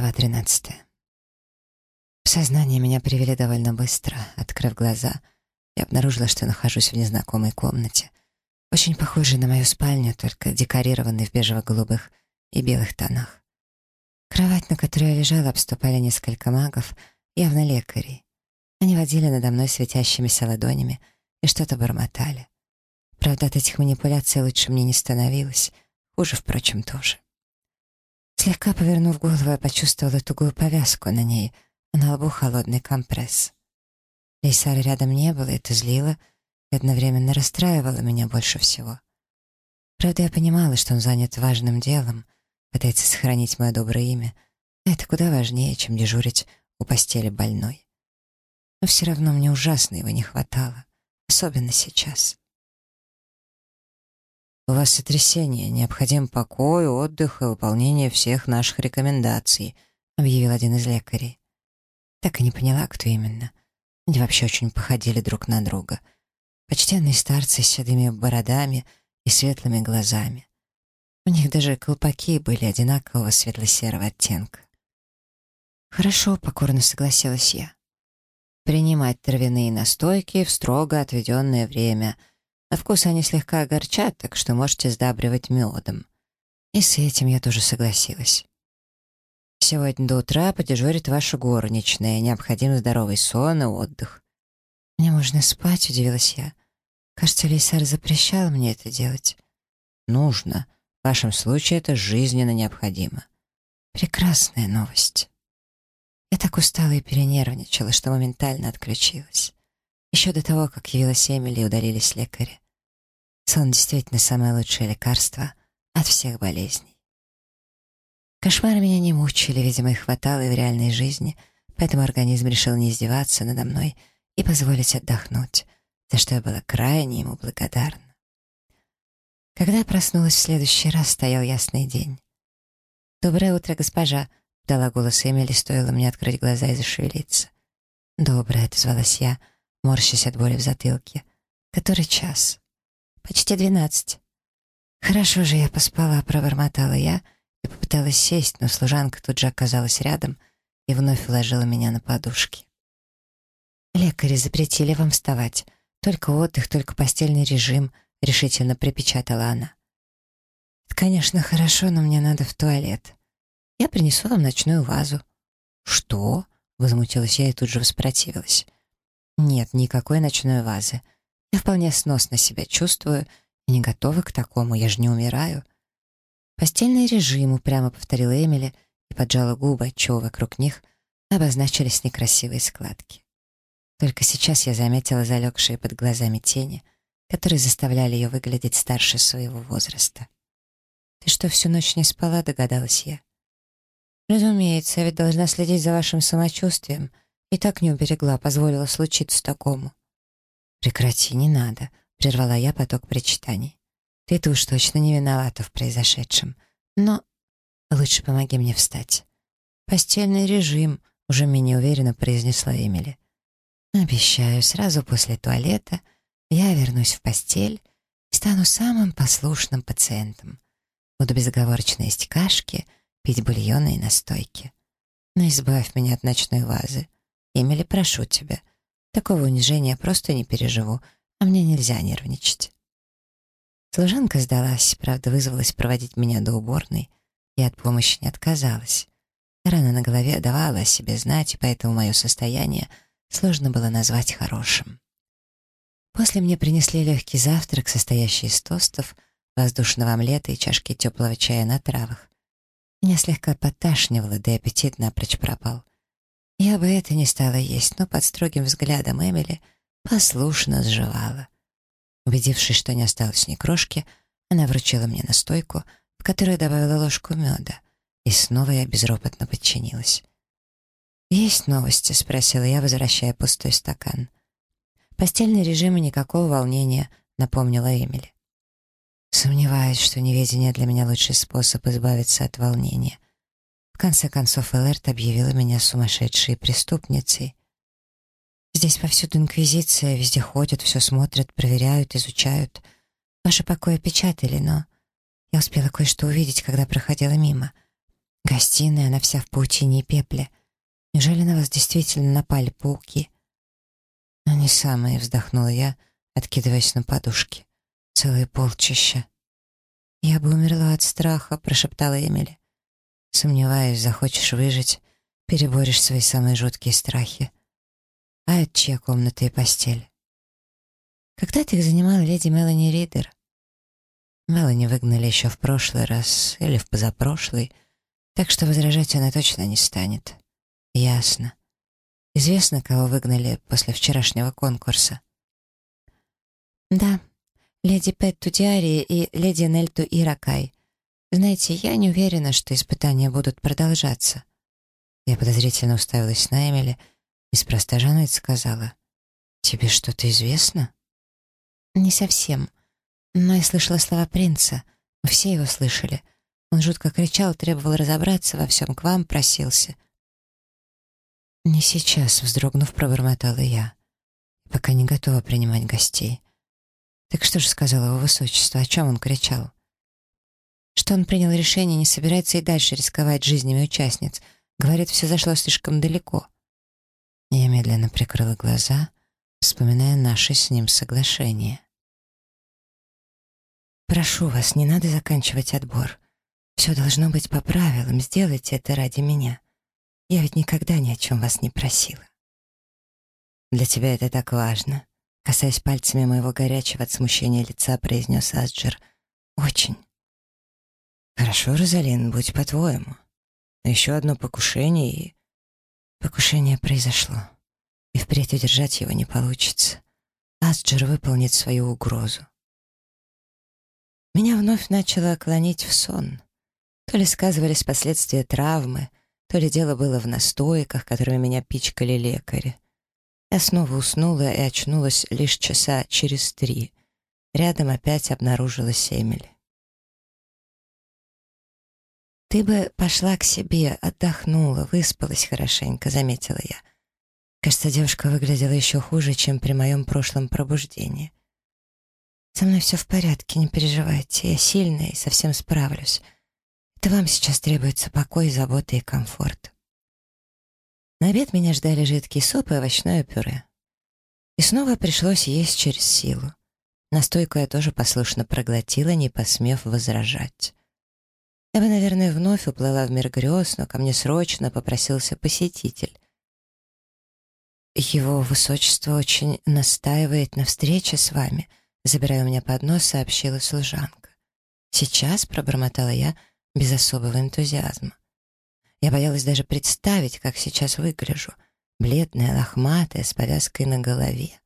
Глава 13. В сознание меня привели довольно быстро. Открыв глаза, я обнаружила, что нахожусь в незнакомой комнате, очень похожей на мою спальню, только декорированной в бежево-голубых и белых тонах. Кровать, на которой я лежала, обступали несколько магов, явно лекарей. Они водили надо мной светящимися ладонями и что-то бормотали. Правда, от этих манипуляций лучше мне не становилось, хуже, впрочем, тоже. Слегка повернув голову, я почувствовала тугую повязку на ней, а на лбу холодный компресс. Лейсара рядом не было, это злило и одновременно расстраивало меня больше всего. Правда, я понимала, что он занят важным делом, пытается сохранить мое доброе имя, это куда важнее, чем дежурить у постели больной. Но все равно мне ужасно его не хватало, особенно сейчас. У вас сотрясение, необходим покой, отдых и выполнение всех наших рекомендаций», объявил один из лекарей. Так и не поняла, кто именно. Они вообще очень походили друг на друга. Почтенные старцы с седыми бородами и светлыми глазами. У них даже колпаки были одинакового светло-серого оттенка. «Хорошо», — покорно согласилась я. «Принимать травяные настойки в строго отведенное время», на вкус они слегка огорчат, так что можете сдабривать медом. И с этим я тоже согласилась. Сегодня до утра подежурит ваша горничная. Необходим здоровый сон и отдых. «Мне можно спать», — удивилась я. «Кажется, Лейсар запрещал мне это делать». «Нужно. В вашем случае это жизненно необходимо». «Прекрасная новость». Я так устала и перенервничала, что моментально отключилась. Еще до того, как явилась Эмили удалились лекари. Сон действительно самое лучшее лекарство от всех болезней. Кошмары меня не мучили, видимо, их хватало и в реальной жизни, поэтому организм решил не издеваться надо мной и позволить отдохнуть, за что я была крайне ему благодарна. Когда я проснулась в следующий раз, стоял ясный день. «Доброе утро, госпожа», — дала голос Эмили, стоило мне открыть глаза и зашевелиться. «Доброе», — отозвалась я, морщась от боли в затылке. «Который час?» «Почти двенадцать». «Хорошо же я поспала», — пробормотала я и попыталась сесть, но служанка тут же оказалась рядом и вновь уложила меня на подушки. «Лекари запретили вам вставать. Только отдых, только постельный режим», — решительно припечатала она. «Это, конечно, хорошо, но мне надо в туалет. Я принесу вам ночную вазу». «Что?» — возмутилась я и тут же воспротивилась. Нет, никакой ночной вазы. Я вполне сносно себя чувствую и не готова к такому, я же не умираю. Постельный режим, упрямо повторила Эмили и поджала губы, отчего вокруг них обозначились некрасивые складки. Только сейчас я заметила залегшие под глазами тени, которые заставляли ее выглядеть старше своего возраста. «Ты что, всю ночь не спала?» — догадалась я. «Разумеется, я ведь должна следить за вашим самочувствием», и так не уберегла, позволила случиться такому. «Прекрати, не надо», — прервала я поток причитаний. «Ты-то уж точно не виновата в произошедшем. Но лучше помоги мне встать». «Постельный режим», — уже менее уверенно произнесла Эмили. «Обещаю, сразу после туалета я вернусь в постель и стану самым послушным пациентом. Буду безоговорочно есть кашки, пить бульоны и настойки. Но избавь меня от ночной вазы. Эмили, прошу тебя. Такого унижения просто не переживу, а мне нельзя нервничать. Служанка сдалась, правда, вызвалась проводить меня до уборной и от помощи не отказалась. Рана на голове давала о себе знать, и поэтому мое состояние сложно было назвать хорошим. После мне принесли легкий завтрак, состоящий из тостов, воздушного омлета и чашки теплого чая на травах. Меня слегка подташнивало, да и аппетит напрочь пропал. Я бы это не стала есть, но под строгим взглядом Эмили послушно сживала. Убедившись, что не осталось ни крошки, она вручила мне настойку, в которую добавила ложку меда, и снова я безропотно подчинилась. «Есть новости?» — спросила я, возвращая пустой стакан. «Постельный режим и никакого волнения», — напомнила Эмили. Сомневаюсь, что неведение для меня лучший способ избавиться от волнения — конце концов, Элэрт объявила меня сумасшедшей преступницей. Здесь повсюду инквизиция, везде ходят, все смотрят, проверяют, изучают. Ваши покои печатали, но я успела кое-что увидеть, когда проходила мимо. Гостиная, она вся в паутине и пепле. Неужели на вас действительно напали пауки? «Они самые», — вздохнула я, откидываясь на подушки. «Целые полчища». «Я бы умерла от страха», — прошептала Эмили. «Сомневаюсь, захочешь выжить, переборешь свои самые жуткие страхи. А это чья комната и постель?» «Когда-то их занимала леди Мелани Ридер». Мелани выгнали еще в прошлый раз или в позапрошлый, так что возражать она точно не станет. «Ясно. Известно, кого выгнали после вчерашнего конкурса?» «Да, леди Петту Диари и леди Нельту Иракай. Знаете, я не уверена, что испытания будут продолжаться». Я подозрительно уставилась на Эмили, неспроста Жанет сказала. «Тебе что-то известно?» «Не совсем. Но я слышала слова принца. Мы все его слышали. Он жутко кричал, требовал разобраться во всем, к вам просился». «Не сейчас», — вздрогнув, пробормотала я. «Пока не готова принимать гостей». «Так что же сказал его высочество? О чем он кричал?» «Что он принял решение, не собирается и дальше рисковать жизнями участниц. Говорит, все зашло слишком далеко». Я медленно прикрыла глаза, вспоминая наше с ним соглашение. «Прошу вас, не надо заканчивать отбор. Все должно быть по правилам, сделайте это ради меня». Я ведь никогда ни о чем вас не просила. Для тебя это так важно. Касаясь пальцами моего горячего от смущения лица, произнес Асджер. Очень. Хорошо, Розалин, будь по-твоему. Еще одно покушение и... Покушение произошло. И впредь удержать его не получится. Асджер выполнит свою угрозу. Меня вновь начало клонить в сон. То ли сказывались последствия травмы, то ли дело было в настойках, которыми меня пичкали лекари. Я снова уснула и очнулась лишь часа через три. Рядом опять обнаружилась Эмили. «Ты бы пошла к себе, отдохнула, выспалась хорошенько», — заметила я. Кажется, девушка выглядела еще хуже, чем при моем прошлом пробуждении. «Со мной все в порядке, не переживайте, я сильная и совсем справлюсь. Это вам сейчас требуется покой, забота и комфорт. На обед меня ждали жидкий суп и овощное пюре. И снова пришлось есть через силу. Настойку я тоже послушно проглотила, не посмев возражать. Я бы, наверное, вновь уплыла в мир грез, но ко мне срочно попросился посетитель. «Его высочество очень настаивает на встрече с вами», забирая у меня поднос, сообщила служанка. «Сейчас», — пробормотала я, — без особого энтузиазма. Я боялась даже представить, как сейчас выгляжу. Бледная, лохматая, с повязкой на голове.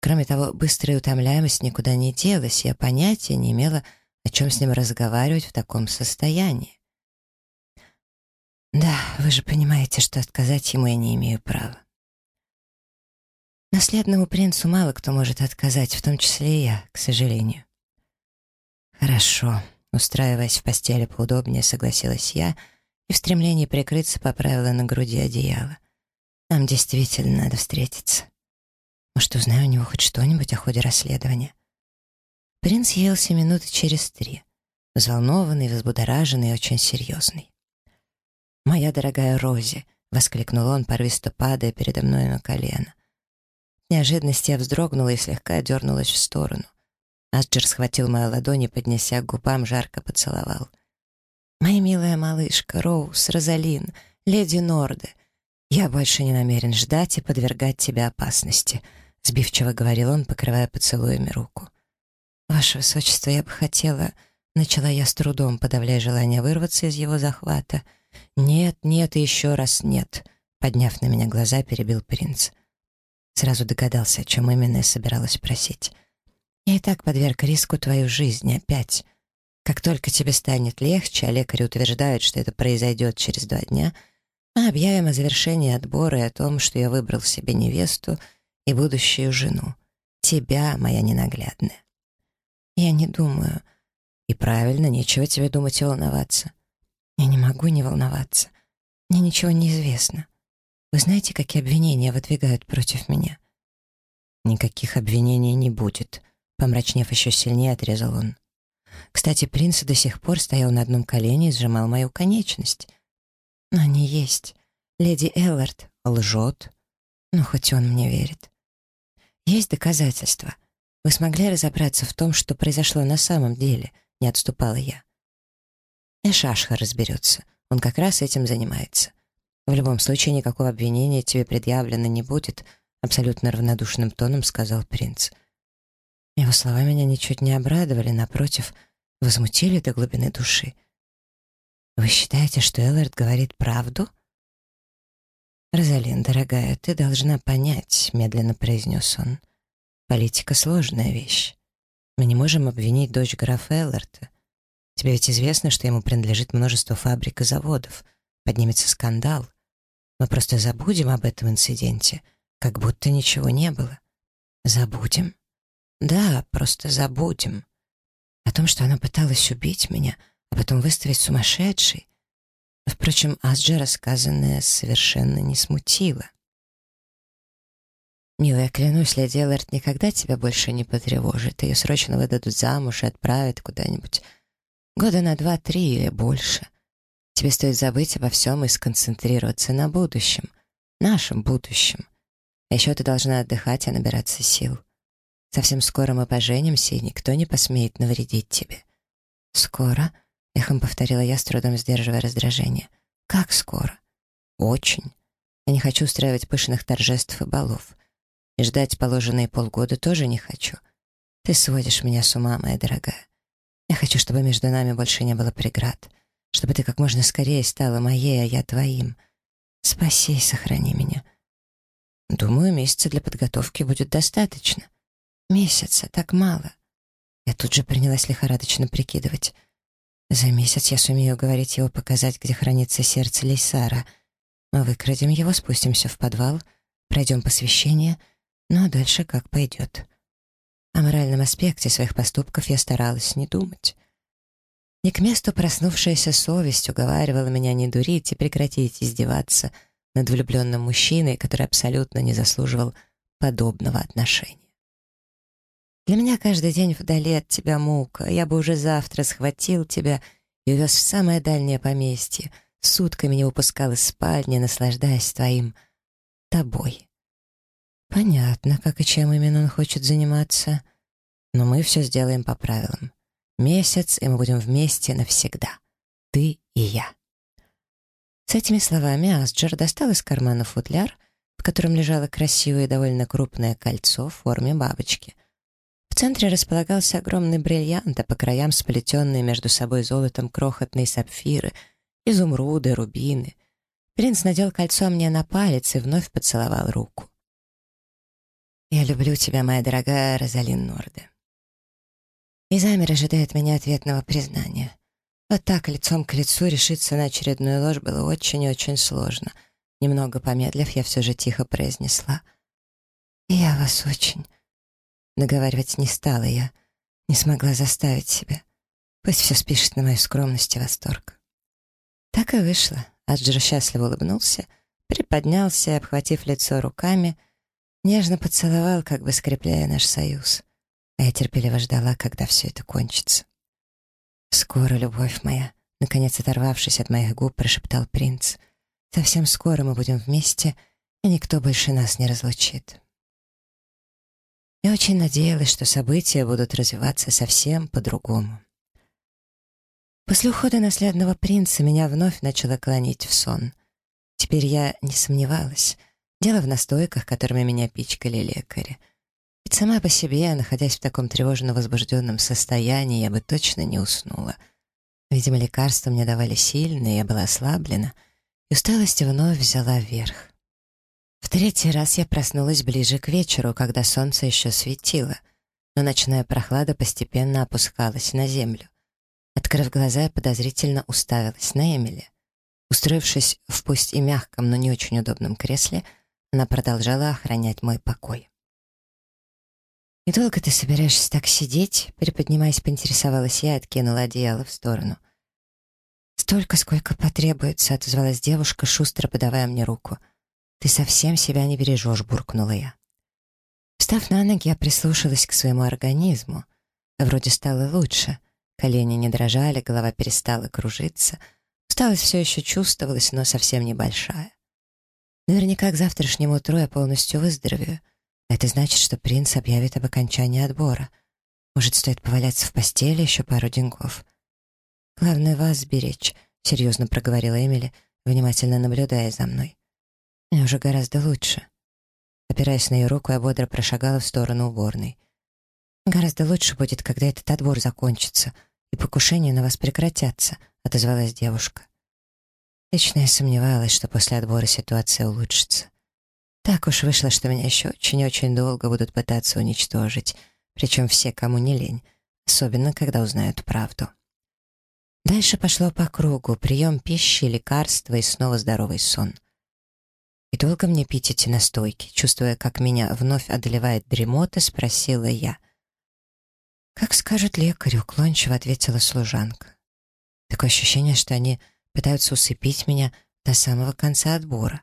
Кроме того, быстрая утомляемость никуда не делась, я понятия не имела, о чем с ним разговаривать в таком состоянии. Да, вы же понимаете, что отказать ему я не имею права. Наследному принцу мало кто может отказать, в том числе и я, к сожалению. Хорошо. Устраиваясь в постели поудобнее, согласилась я и в стремлении прикрыться поправила на груди одеяло. Нам действительно надо встретиться. Может, узнаю у него хоть что-нибудь о ходе расследования. Принц явился минуты через три. Взволнованный, взбудораженный и очень серьезный. «Моя дорогая Рози!» — воскликнул он, порывисто падая передо мной на колено. неожиданности я вздрогнула и слегка дернулась в сторону. Асджер схватил мою ладонь и, поднеся к губам, жарко поцеловал. «Моя милая малышка, Роуз, Розалин, леди Норде, я больше не намерен ждать и подвергать тебя опасности», — сбивчиво говорил он, покрывая поцелуями руку. «Ваше Высочество, я бы хотела...» — начала я с трудом, подавляя желание вырваться из его захвата. «Нет, нет и еще раз нет», — подняв на меня глаза, перебил принц. Сразу догадался, о чем именно я собиралась просить. Я и так подверг риску твою жизнь опять. Как только тебе станет легче, а лекари утверждают, что это произойдет через два дня, мы объявим о завершении отбора и о том, что я выбрал себе невесту и будущую жену. Тебя, моя ненаглядная. Я не думаю. И правильно, нечего тебе думать и волноваться. Я не могу не волноваться. Мне ничего не известно. Вы знаете, какие обвинения выдвигают против меня? Никаких обвинений не будет, Помрачнев еще сильнее, отрезал он. Кстати, принц до сих пор стоял на одном колене и сжимал мою конечность. Но они есть. Леди Эллард лжет. Ну, хоть он мне верит. Есть доказательства. Вы смогли разобраться в том, что произошло на самом деле, не отступала я. Эшашха разберется. Он как раз этим занимается. В любом случае, никакого обвинения тебе предъявлено не будет, абсолютно равнодушным тоном сказал принц. Его слова меня ничуть не обрадовали, напротив, возмутили до глубины души. «Вы считаете, что Эллард говорит правду?» «Розалин, дорогая, ты должна понять», — медленно произнес он. «Политика — сложная вещь. Мы не можем обвинить дочь графа Элларта. Тебе ведь известно, что ему принадлежит множество фабрик и заводов. Поднимется скандал. Мы просто забудем об этом инциденте, как будто ничего не было. Забудем? Да, просто забудем. О том, что она пыталась убить меня, а потом выставить сумасшедшей. Впрочем, Асджа рассказанное совершенно не смутило. «Милая, клянусь, леди Эллард никогда тебя больше не потревожит. Ее срочно выдадут замуж и отправят куда-нибудь Года на два-три или больше. Тебе стоит забыть обо всем и сконцентрироваться на будущем. Нашем будущем. А еще ты должна отдыхать и набираться сил. Совсем скоро мы поженимся, и никто не посмеет навредить тебе. «Скоро?» — эхом повторила я, с трудом сдерживая раздражение. «Как скоро?» «Очень. Я не хочу устраивать пышных торжеств и балов. И ждать положенные полгода тоже не хочу. Ты сводишь меня с ума, моя дорогая. Я хочу, чтобы между нами больше не было преград, чтобы ты как можно скорее стала моей, а я твоим. Спаси и сохрани меня. Думаю, месяца для подготовки будет достаточно. Месяца, так мало. Я тут же принялась лихорадочно прикидывать. За месяц я сумею уговорить его показать, где хранится сердце Лейсара. Мы выкрадем его, спустимся в подвал, пройдем посвящение, ну а дальше как пойдет. О моральном аспекте своих поступков я старалась не думать. Не к месту проснувшаяся совесть уговаривала меня не дурить и прекратить издеваться над влюбленным мужчиной, который абсолютно не заслуживал подобного отношения. Для меня каждый день вдали от тебя мука, я бы уже завтра схватил тебя и увез в самое дальнее поместье, сутками не выпускал из спальни, наслаждаясь твоим... тобой. Понятно, как и чем именно он хочет заниматься. Но мы все сделаем по правилам. Месяц, и мы будем вместе навсегда. Ты и я. С этими словами Асджер достал из кармана футляр, в котором лежало красивое и довольно крупное кольцо в форме бабочки. В центре располагался огромный бриллиант, а по краям сплетенные между собой золотом крохотные сапфиры, изумруды, рубины. Принц надел кольцо мне на палец и вновь поцеловал руку. «Я люблю тебя, моя дорогая Розалин Норде». И замер ожидает меня ответного признания. Вот так, лицом к лицу, решиться на очередную ложь было очень и очень сложно. Немного помедлив, я все же тихо произнесла. «Я вас очень...» Договаривать не стала я, не смогла заставить себя. Пусть все спишет на мою скромность и восторг. Так и вышло. Аджир счастливо улыбнулся, приподнялся обхватив лицо руками, — Нежно поцеловал, как бы скрепляя наш союз. А я терпеливо ждала, когда все это кончится. «Скоро, любовь моя», — наконец оторвавшись от моих губ, прошептал принц. «Совсем скоро мы будем вместе, и никто больше нас не разлучит». Я очень надеялась, что события будут развиваться совсем по-другому. После ухода наследного принца меня вновь начало клонить в сон. Теперь я не сомневалась — Дело в настойках, которыми меня пичкали лекари. Ведь сама по себе, находясь в таком тревожно-возбужденном состоянии, я бы точно не уснула. Видимо, лекарства мне давали сильные, я была ослаблена, и усталость вновь взяла верх. В третий раз я проснулась ближе к вечеру, когда солнце еще светило, но ночная прохлада постепенно опускалась на землю. Открыв глаза, я подозрительно уставилась на Эмили. Устроившись в пусть и мягком, но не очень удобном кресле, она продолжала охранять мой покой. «И долго ты собираешься так сидеть?» Приподнимаясь, поинтересовалась я и откинула одеяло в сторону. «Столько, сколько потребуется», — отозвалась девушка, шустро подавая мне руку. «Ты совсем себя не бережешь», — буркнула я. Встав на ноги, я прислушалась к своему организму. Вроде стало лучше. Колени не дрожали, голова перестала кружиться. Усталость все еще чувствовалась, но совсем небольшая. Наверняка к завтрашнему утру я полностью выздоровею. Это значит, что принц объявит об окончании отбора. Может, стоит поваляться в постели еще пару деньков. Главное вас сберечь, — серьезно проговорила Эмили, внимательно наблюдая за мной. Мне уже гораздо лучше. Опираясь на ее руку, я бодро прошагала в сторону уборной. «Гораздо лучше будет, когда этот отбор закончится, и покушения на вас прекратятся», — отозвалась девушка. Лично я сомневалась, что после отбора ситуация улучшится. Так уж вышло, что меня еще очень-очень долго будут пытаться уничтожить, причем все, кому не лень, особенно когда узнают правду. Дальше пошло по кругу, прием пищи, лекарства и снова здоровый сон. «И долго мне пить эти настойки?» Чувствуя, как меня вновь одолевает дремота, спросила я. «Как скажет лекарь», — уклончиво ответила служанка. Такое ощущение, что они пытаются усыпить меня до самого конца отбора.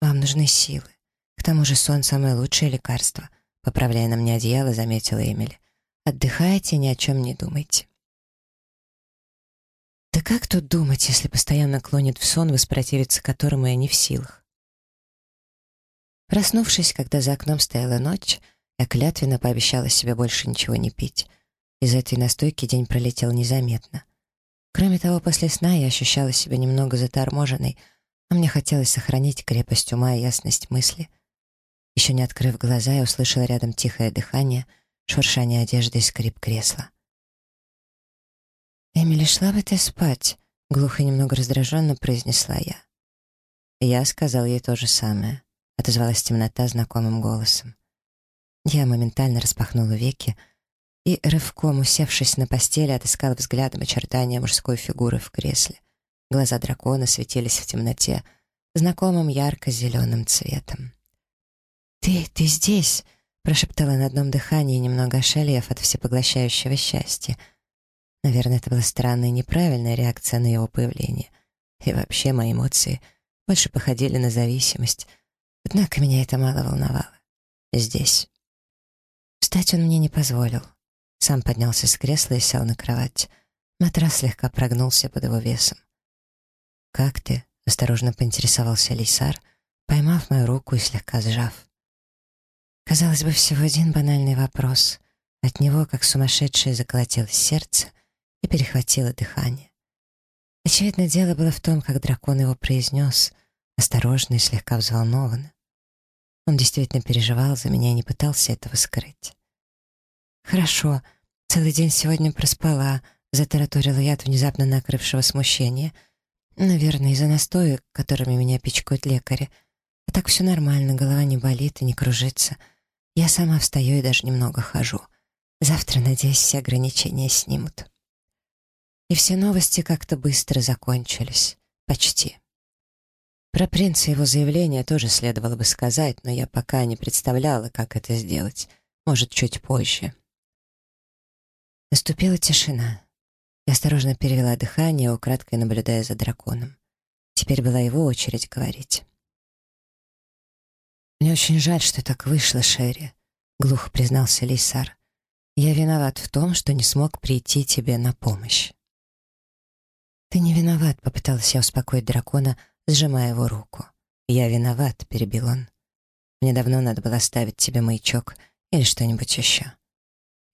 Вам нужны силы. К тому же сон — самое лучшее лекарство. Поправляя на мне одеяло, заметила Эмили. Отдыхайте, ни о чем не думайте. Да как тут думать, если постоянно клонит в сон, воспротивиться которому я не в силах? Проснувшись, когда за окном стояла ночь, я клятвенно пообещала себе больше ничего не пить. Из этой настойки день пролетел незаметно. Кроме того, после сна я ощущала себя немного заторможенной, а мне хотелось сохранить крепость ума и ясность мысли. Еще не открыв глаза, я услышала рядом тихое дыхание, шуршание одежды и скрип кресла. «Эмили, шла бы ты спать», — глухо и немного раздраженно произнесла я. Я сказал ей то же самое, — отозвалась темнота знакомым голосом. Я моментально распахнула веки, — и, рывком усевшись на постели, отыскал взглядом очертания мужской фигуры в кресле. Глаза дракона светились в темноте знакомым ярко-зеленым цветом. «Ты, ты здесь!» — прошептала на одном дыхании, немного ошалев от всепоглощающего счастья. Наверное, это была странная и неправильная реакция на его появление. И вообще мои эмоции больше походили на зависимость. Однако меня это мало волновало. Здесь. Встать он мне не позволил. Сам поднялся с кресла и сел на кровать. Матрас слегка прогнулся под его весом. «Как ты?» — осторожно поинтересовался Лисар, поймав мою руку и слегка сжав. Казалось бы, всего один банальный вопрос. От него, как сумасшедшее, заколотилось сердце и перехватило дыхание. Очевидно, дело было в том, как дракон его произнес, осторожно и слегка взволнованно. Он действительно переживал за меня и не пытался этого скрыть. «Хорошо. Целый день сегодня проспала», — затараторила я от внезапно накрывшего смущения. «Наверное, из-за настоек, которыми меня пичкают лекари. А так все нормально, голова не болит и не кружится. Я сама встаю и даже немного хожу. Завтра, надеюсь, все ограничения снимут». И все новости как-то быстро закончились. Почти. Про принца его заявление тоже следовало бы сказать, но я пока не представляла, как это сделать. Может, чуть позже. Наступила тишина. Я осторожно перевела дыхание, украдкой наблюдая за драконом. Теперь была его очередь говорить. «Мне очень жаль, что так вышло, Шерри», — глухо признался Лейсар. «Я виноват в том, что не смог прийти тебе на помощь». «Ты не виноват», — попыталась я успокоить дракона, сжимая его руку. «Я виноват», — перебил он. «Мне давно надо было ставить тебе маячок или что-нибудь еще».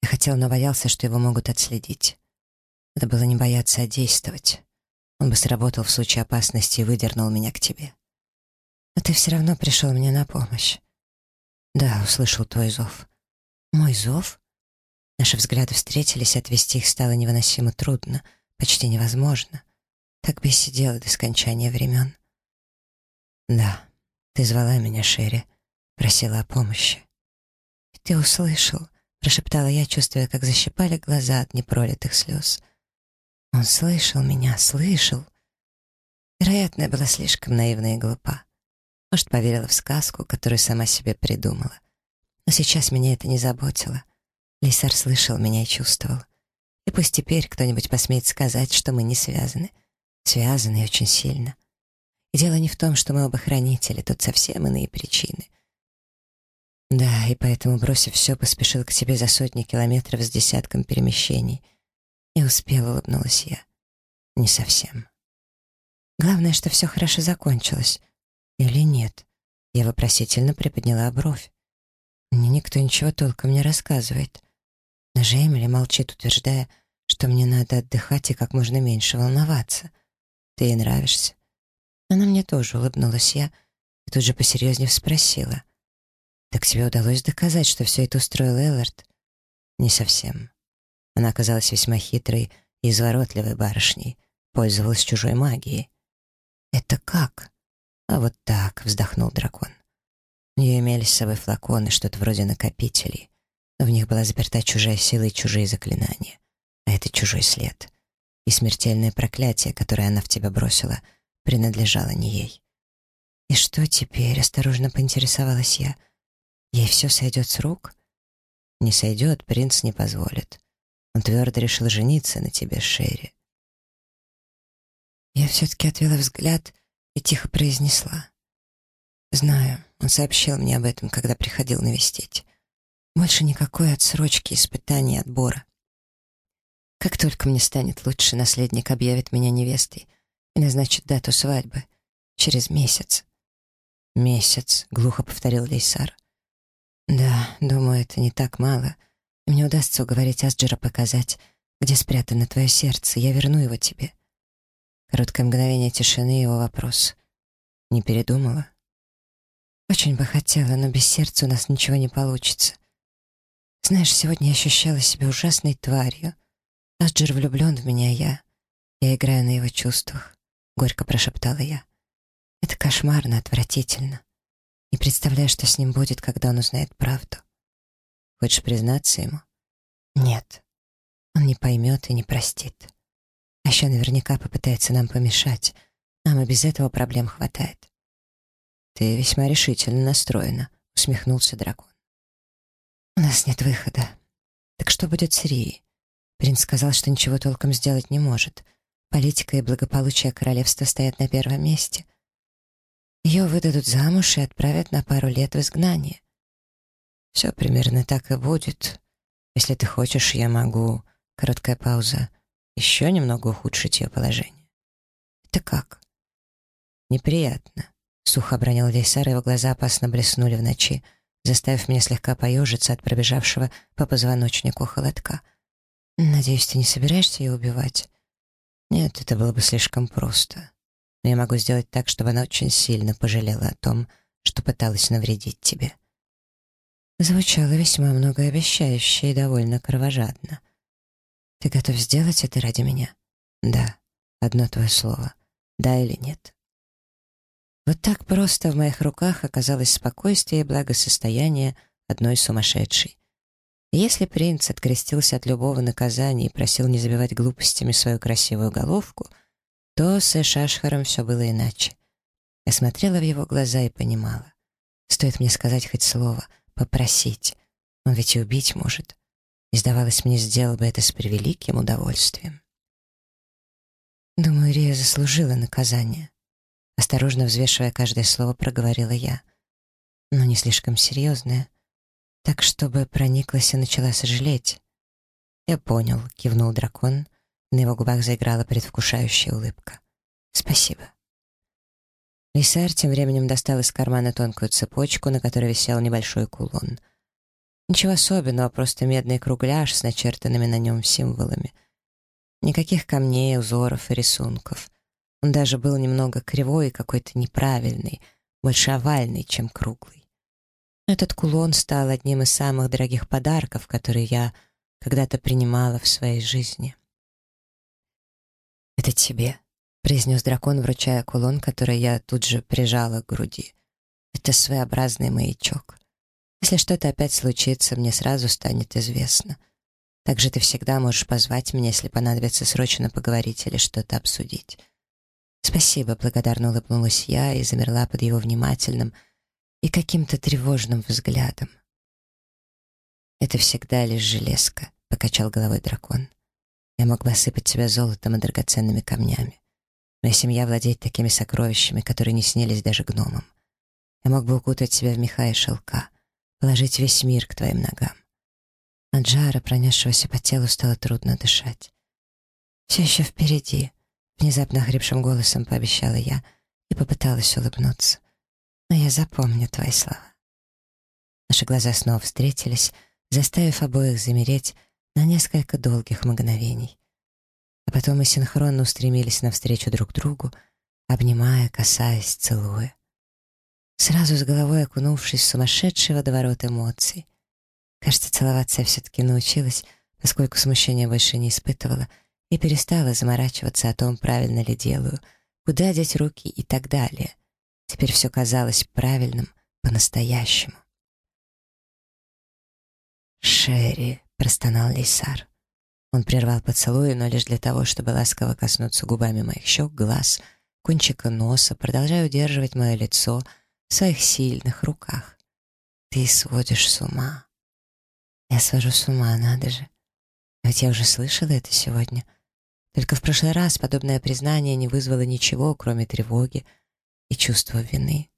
Я хотел, но боялся, что его могут отследить. Это было не бояться, а действовать. Он бы сработал в случае опасности и выдернул меня к тебе. Но ты все равно пришел мне на помощь. Да, услышал твой зов. Мой зов? Наши взгляды встретились, отвести их стало невыносимо трудно, почти невозможно. Так бы и сидела до скончания времен. Да, ты звала меня, Шерри, просила о помощи. И ты услышал —— прошептала я, чувствуя, как защипали глаза от непролитых слез. Он слышал меня, слышал. Вероятно, я была слишком наивна и глупа. Может, поверила в сказку, которую сама себе придумала. Но сейчас меня это не заботило. Лисар слышал меня и чувствовал. И пусть теперь кто-нибудь посмеет сказать, что мы не связаны. Связаны очень сильно. И дело не в том, что мы оба хранители, тут совсем иные причины — да, и поэтому, бросив все, поспешил к тебе за сотни километров с десятком перемещений. И успела, улыбнулась я. Не совсем. Главное, что все хорошо закончилось. Или нет? Я вопросительно приподняла бровь. Мне никто ничего толком не рассказывает. Даже Эмили молчит, утверждая, что мне надо отдыхать и как можно меньше волноваться. Ты ей нравишься. Она мне тоже улыбнулась я и тут же посерьезнее спросила. «Так тебе удалось доказать, что все это устроил Эллард?» «Не совсем. Она оказалась весьма хитрой и изворотливой барышней, пользовалась чужой магией». «Это как?» «А вот так», — вздохнул дракон. У нее имелись с собой флаконы, что-то вроде накопителей. Но в них была заперта чужая сила и чужие заклинания. А это чужой след. И смертельное проклятие, которое она в тебя бросила, принадлежало не ей. «И что теперь?» — осторожно поинтересовалась я. «Ей все сойдет с рук?» «Не сойдет, принц не позволит. Он твердо решил жениться на тебе, Шерри». Я все-таки отвела взгляд и тихо произнесла. «Знаю, он сообщил мне об этом, когда приходил навестить. Больше никакой отсрочки, испытаний, отбора. Как только мне станет лучше, наследник объявит меня невестой и назначит дату свадьбы. Через месяц». «Месяц», — глухо повторил Лейсар. «Да, думаю, это не так мало. мне удастся уговорить Асджера показать, где спрятано твое сердце. Я верну его тебе». Короткое мгновение тишины и его вопрос. «Не передумала?» «Очень бы хотела, но без сердца у нас ничего не получится. Знаешь, сегодня я ощущала себя ужасной тварью. Асджер влюблен в меня, я... Я играю на его чувствах», — горько прошептала я. «Это кошмарно, отвратительно. Представляю, что с ним будет, когда он узнает правду. Хочешь признаться ему?» «Нет. Он не поймет и не простит. А еще наверняка попытается нам помешать. Нам и без этого проблем хватает. «Ты весьма решительно настроена», — усмехнулся дракон. «У нас нет выхода. Так что будет с Рией?» Принц сказал, что ничего толком сделать не может. Политика и благополучие королевства стоят на первом месте. Ее выдадут замуж и отправят на пару лет в изгнание. Все примерно так и будет. Если ты хочешь, я могу... Короткая пауза еще немного ухудшить ее положение. Это как? Неприятно. Сухо обронил Лейсар, его глаза опасно блеснули в ночи, заставив меня слегка поежиться от пробежавшего по позвоночнику холодка. «Надеюсь, ты не собираешься ее убивать?» «Нет, это было бы слишком просто. Но я могу сделать так, чтобы она очень сильно пожалела о том, что пыталась навредить тебе». Звучало весьма многообещающе и довольно кровожадно. Ты готов сделать это ради меня? Да. Одно твое слово. Да или нет? Вот так просто в моих руках оказалось спокойствие и благосостояние одной сумасшедшей. И если принц открестился от любого наказания и просил не забивать глупостями свою красивую головку, то с Эшашхаром все было иначе. Я смотрела в его глаза и понимала. Стоит мне сказать хоть слово, попросить. Он ведь и убить может. И, сдавалось мне, сделал бы это с превеликим удовольствием. Думаю, Рия заслужила наказание. Осторожно взвешивая каждое слово, проговорила я. Но не слишком серьезное. Так, чтобы прониклась и начала сожалеть. «Я понял», — кивнул дракон. На его губах заиграла предвкушающая улыбка. «Спасибо». Лисар тем временем достал из кармана тонкую цепочку, на которой висел небольшой кулон — Ничего особенного, просто медный кругляш с начертанными на нем символами. Никаких камней, узоров и рисунков. Он даже был немного кривой и какой-то неправильный, больше овальный, чем круглый. Этот кулон стал одним из самых дорогих подарков, которые я когда-то принимала в своей жизни. «Это тебе», — произнес дракон, вручая кулон, который я тут же прижала к груди. «Это своеобразный маячок. Если что-то опять случится, мне сразу станет известно. Также ты всегда можешь позвать меня, если понадобится срочно поговорить или что-то обсудить. Спасибо, благодарно улыбнулась я и замерла под его внимательным и каким-то тревожным взглядом. Это всегда лишь железка, покачал головой дракон. Я мог бы осыпать тебя золотом и драгоценными камнями. Моя семья владеет такими сокровищами, которые не снились даже гномам. Я мог бы укутать тебя в меха и шелка — положить весь мир к твоим ногам. От жара, пронесшегося по телу, стало трудно дышать. Все еще впереди, Внезапно хрипшим голосом пообещала я и попыталась улыбнуться. Но я запомню твои слова. Наши глаза снова встретились, заставив обоих замереть на несколько долгих мгновений. А потом мы синхронно устремились навстречу друг другу, обнимая, касаясь, целуя. Сразу с головой окунувшись в сумасшедший водоворот эмоций. Кажется, целоваться я все-таки научилась, поскольку смущения больше не испытывала и перестала заморачиваться о том, правильно ли делаю, куда деть руки и так далее. Теперь все казалось правильным, по-настоящему. «Шерри», — простонал Лейсар. Он прервал поцелуй, но лишь для того, чтобы ласково коснуться губами моих щек, глаз, кончика носа, продолжая удерживать мое лицо в своих сильных руках. «Ты сводишь с ума». «Я свожу с ума, надо же. Ведь я уже слышала это сегодня». Только в прошлый раз подобное признание не вызвало ничего, кроме тревоги и чувства вины.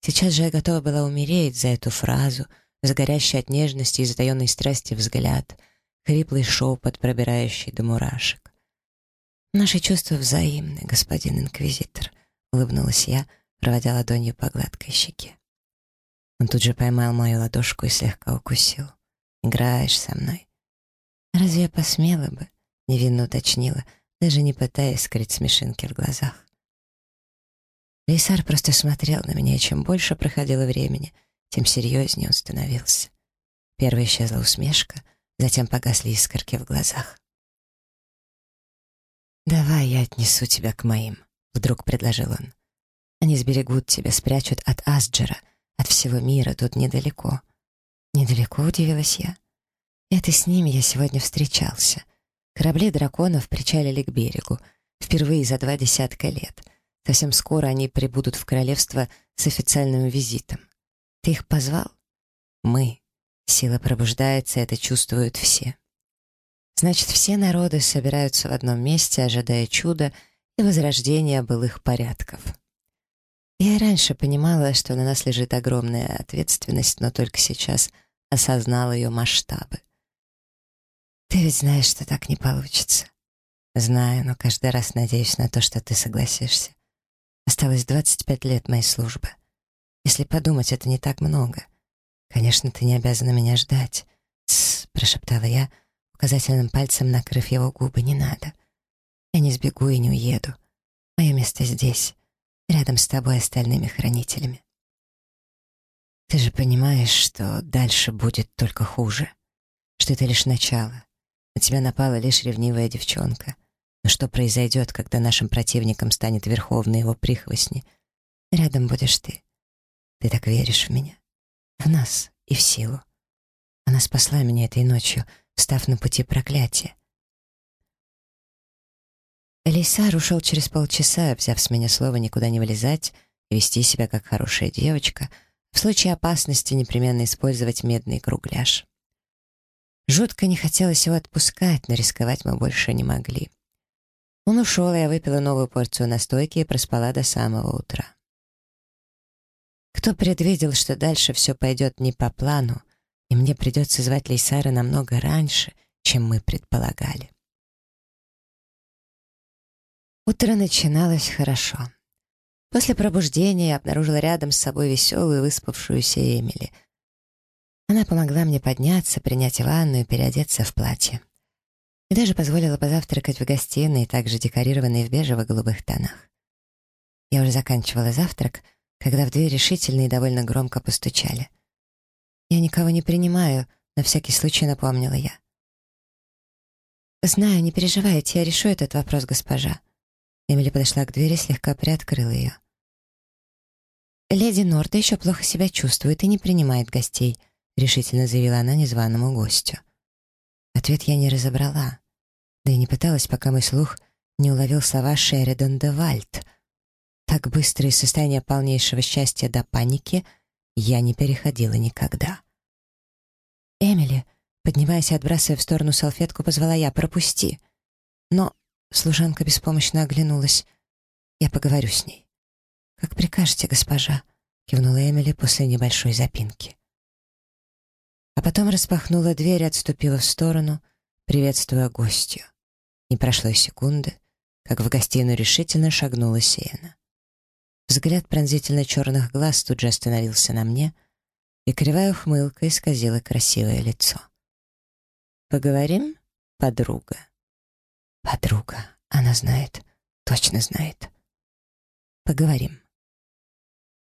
Сейчас же я готова была умереть за эту фразу, за горящий от нежности и затаенной страсти взгляд, хриплый шепот, пробирающий до мурашек. «Наши чувства взаимны, господин инквизитор», — улыбнулась я, проводя ладонью по гладкой щеке. Он тут же поймал мою ладошку и слегка укусил. «Играешь со мной». «Разве я посмела бы?» невинно уточнила, даже не пытаясь скрыть смешинки в глазах. Лейсар просто смотрел на меня, и чем больше проходило времени, тем серьезнее он становился. Первая исчезла усмешка, затем погасли искорки в глазах. «Давай я отнесу тебя к моим», — вдруг предложил он. «Они сберегут тебя, спрячут от Асджера, от всего мира, тут недалеко». «Недалеко?» — удивилась я. «Это с ними я сегодня встречался». Корабли драконов причалили к берегу. Впервые за два десятка лет. Совсем скоро они прибудут в королевство с официальным визитом. Ты их позвал? Мы. Сила пробуждается, это чувствуют все. Значит, все народы собираются в одном месте, ожидая чуда и возрождения былых порядков. Я и раньше понимала, что на нас лежит огромная ответственность, но только сейчас осознала ее масштабы. Ты ведь знаешь, что так не получится. Знаю, но каждый раз надеюсь на то, что ты согласишься. Осталось 25 лет моей службы. Если подумать, это не так много. Конечно, ты не обязана меня ждать. «Тссс», — прошептала я, указательным пальцем накрыв его губы, «не надо. Я не сбегу и не уеду. Мое место здесь, рядом с тобой и остальными хранителями. Ты же понимаешь, что дальше будет только хуже, что это лишь начало, на тебя напала лишь ревнивая девчонка. Но что произойдет, когда нашим противником станет верховный его прихвостни? Рядом будешь ты. Ты так веришь в меня. В нас и в силу. Она спасла меня этой ночью, встав на пути проклятия. Элейсар ушел через полчаса, взяв с меня слово никуда не вылезать и вести себя как хорошая девочка, в случае опасности непременно использовать медный кругляш. Жутко не хотелось его отпускать, но рисковать мы больше не могли. Он ушел, и я выпила новую порцию настойки и проспала до самого утра. Кто предвидел, что дальше все пойдет не по плану, и мне придется звать Лейсара намного раньше, чем мы предполагали. Утро начиналось хорошо. После пробуждения я обнаружила рядом с собой веселую выспавшуюся Эмили — она помогла мне подняться, принять ванну и переодеться в платье. И даже позволила позавтракать в гостиной, также декорированной в бежево-голубых тонах. Я уже заканчивала завтрак, когда в дверь решительно и довольно громко постучали. «Я никого не принимаю», — на всякий случай напомнила я. «Знаю, не переживайте, я решу этот вопрос, госпожа». Эмили подошла к двери, слегка приоткрыла ее. «Леди Норта еще плохо себя чувствует и не принимает гостей», — решительно заявила она незваному гостю. Ответ я не разобрала, да и не пыталась, пока мой слух не уловил слова Шеридан де Вальд. Так быстро из состояния полнейшего счастья до паники я не переходила никогда. «Эмили», поднимаясь и отбрасывая в сторону салфетку, позвала я «пропусти». Но служанка беспомощно оглянулась. «Я поговорю с ней». «Как прикажете, госпожа», — кивнула Эмили после небольшой запинки а потом распахнула дверь и отступила в сторону, приветствуя гостью. Не прошло и секунды, как в гостиную решительно шагнула Сиена. Взгляд пронзительно черных глаз тут же остановился на мне, и кривая ухмылка исказила красивое лицо. «Поговорим, подруга?» «Подруга, она знает, точно знает. Поговорим».